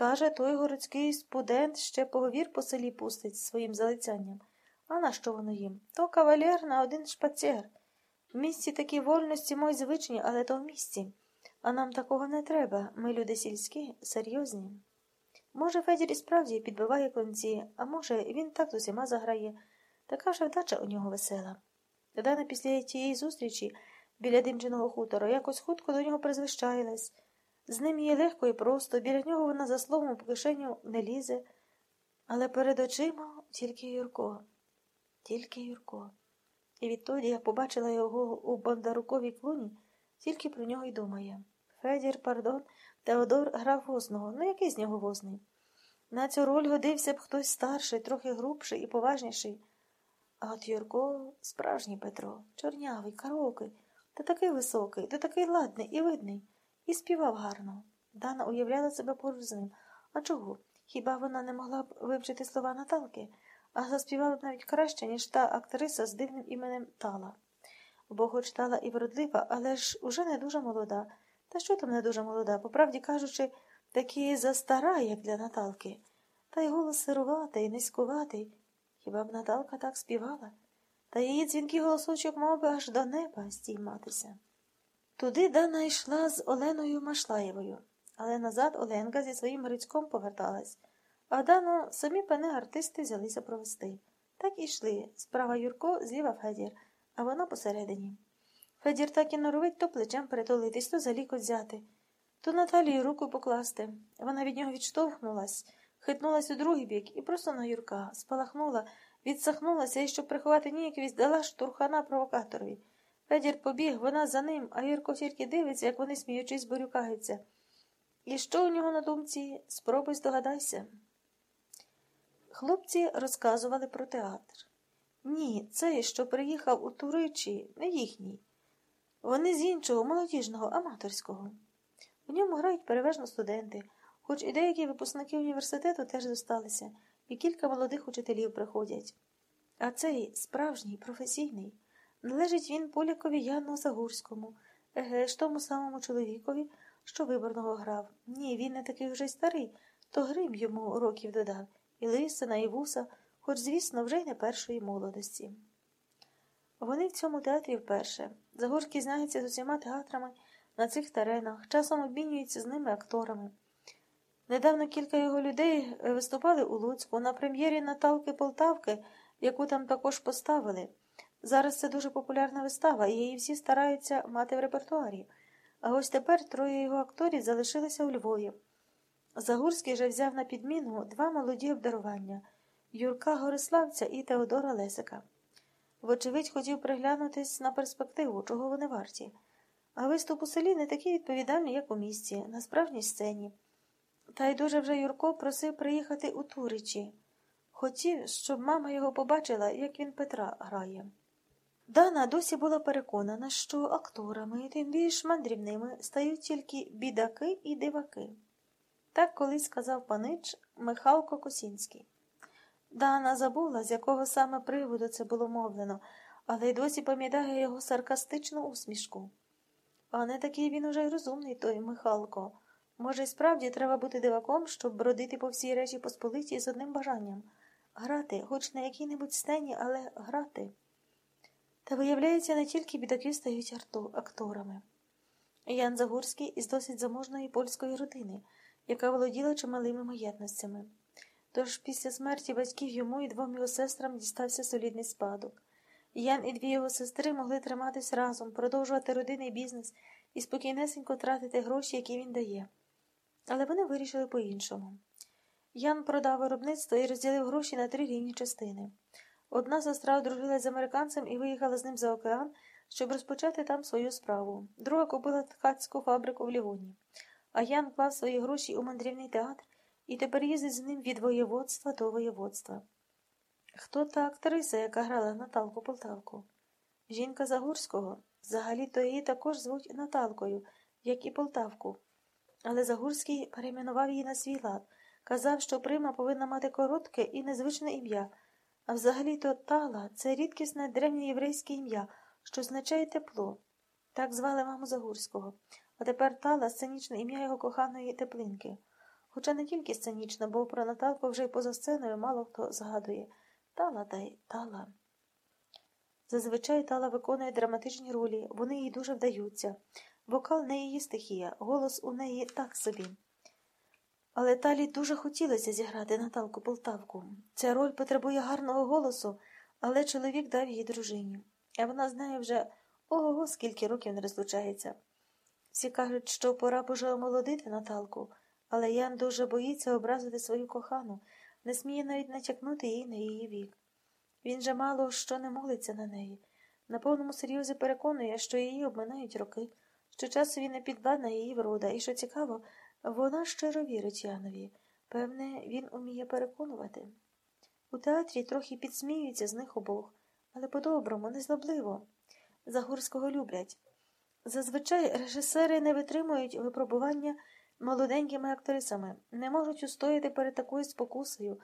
Каже, той городський студент ще поговір по селі пустить своїм залицянням. А на що воно їм? То кавалер на один шпацер. В місті такі вольності мої звичні, але то в місті. А нам такого не треба. Ми люди сільські, серйозні. Може, Федір і справді підбиває конці, а може, він так з усіма заграє. Така вже вдача у нього весела. Дана після тієї зустрічі біля димчиного хутора якось хутко до нього призвищаїлась. З ним їй легко і просто, біля нього вона за словом по кишеню не лізе, але перед очима тільки Юрко, тільки Юрко. І відтоді, як побачила його у Бондаруковій клуні, тільки про нього й думає. Федір, пардон, Теодор грав возного. Ну який з нього возний? На цю роль годився б хтось старший, трохи грубший і поважніший. А от Юрко справжній Петро, чорнявий, карокий, та такий високий, та такий ладний і видний, і співав гарно. Дана уявляла себе поруч з ним. А чого? Хіба вона не могла б вивчити слова Наталки, а заспівала б навіть краще, ніж та актриса з дивним іменем Тала. Бо хоч тала і вродлива, але ж уже не дуже молода. Та що там не дуже молода, по правді кажучи, такі застара, як для Наталки. Та й голос сируватий, низькуватий. Хіба б Наталка так співала? Та її дзвінкий голосочок мав би аж до неба стійматися. Туди Дана йшла з Оленою Машлаєвою, але назад Оленка зі своїм Грицьком поверталась, а Дану самі пани артисти взялися провести. Так і йшли справа Юрко, зліва Федір, а вона посередині. Федір так і норовить то плечем перетолитись, то за лікоть взяти, то Наталії руку покласти. Вона від нього відштовхнулась, хитнулась у другий бік і просто на Юрка, спалахнула, відсахнулася і, щоб приховати ніяквість, дала штурхана провокаторові. Федір побіг, вона за ним, а Юрко тільки дивиться, як вони, сміючись, борюкаються. І що у нього на думці? Спробуй здогадайся. Хлопці розказували про театр. Ні, цей, що приїхав у Туричі, не їхній. Вони з іншого, молодіжного, аматорського. У ньому грають переважно студенти, хоч і деякі випускники університету теж зосталися, і кілька молодих учителів приходять. А цей справжній, професійний, належить він полякові Яну Загурському, еге ж тому самому чоловікові, що виборного грав. Ні, він не такий вже й старий, то грим йому років додав, і лисина, і вуса, хоч, звісно, вже й не першої молодості. Вони в цьому театрі вперше. Загорський знається з усіма театрами на цих теренах, часом обмінюється з ними акторами. Недавно кілька його людей виступали у Луцьку на прем'єрі Наталки Полтавки, яку там також поставили. Зараз це дуже популярна вистава, і її всі стараються мати в репертуарі. А ось тепер троє його акторів залишилися у Львові. Загурський же взяв на підміну два молоді обдарування Юрка Гориславця і Теодора Лесика. Вочевидь, хотів приглянутись на перспективу, чого вони варті. А виступ у селі не такий відповідальний, як у місті, на справжній сцені. Та й дуже вже Юрко просив приїхати у Туричі. Хотів, щоб мама його побачила, як він Петра грає. Дана досі була переконана, що акторами, тим більш мандрівними, стають тільки бідаки і диваки. Так колись сказав панич Михалко Косінський. Дана забула, з якого саме приводу це було мовлено, але й досі пам'ятає його саркастичну усмішку. А не такий він уже й розумний, той Михалко. Може, й справді треба бути диваком, щоб бродити по всій речі Посполиті з одним бажанням грати, хоч на якій-небудь сцені, але грати. Та, виявляється, не тільки бідаки стають акторами. Ян Загорський із досить заможної польської родини, яка володіла чималими маєтностями. Тож після смерті батьків йому і двом його сестрам дістався солідний спадок. Ян і дві його сестри могли триматись разом, продовжувати родинний бізнес і спокійнесенько тратити гроші, які він дає. Але вони вирішили по-іншому. Ян продав виробництво і розділив гроші на три рівні частини. Одна сестра одружилась з американцем і виїхала з ним за океан, щоб розпочати там свою справу. Друга купила ткацьку фабрику в Лівоні. А Ян клав свої гроші у мандрівний театр і тепер їздить з ним від воєводства до воєводства. Хто та актриса, яка грала Наталку Полтавку? Жінка Загурського. Взагалі то її також звуть Наталкою, як і Полтавку. Але Загурський перейменував її на свій лад, казав, що прима повинна мати коротке і незвичне ім'я. А взагалі-то Тала це рідкісне древньоєврейське ім'я, що означає тепло. Так звали маму Загурського. А тепер Тала сценічне ім'я його коханої теплинки. Хоча не тільки сценічно, бо про Наталку вже й поза сценою мало хто згадує. Тала та й тала. Зазвичай Тала виконує драматичні ролі, вони їй дуже вдаються. Вокал не її стихія, голос у неї так собі. Але Талі дуже хотілося зіграти Наталку Полтавку. Ця роль потребує гарного голосу, але чоловік дав її дружині. А вона знає вже ого, скільки років не розлучається. Всі кажуть, що пора боже омолодити Наталку, але Ян дуже боїться образити свою кохану, не сміє навіть натякнути їй на її вік. Він же мало що не молиться на неї. На повному серйозі переконує, що її обминають роки, що часові не підвладна її врода, і що цікаво, вона щиро вірить Янові. Певне, він уміє переконувати. У театрі трохи підсміються з них обох, але по-доброму, незлобливо. Загорського люблять. Зазвичай режисери не витримують випробування молоденькими актрисами, не можуть устояти перед такою спокусою,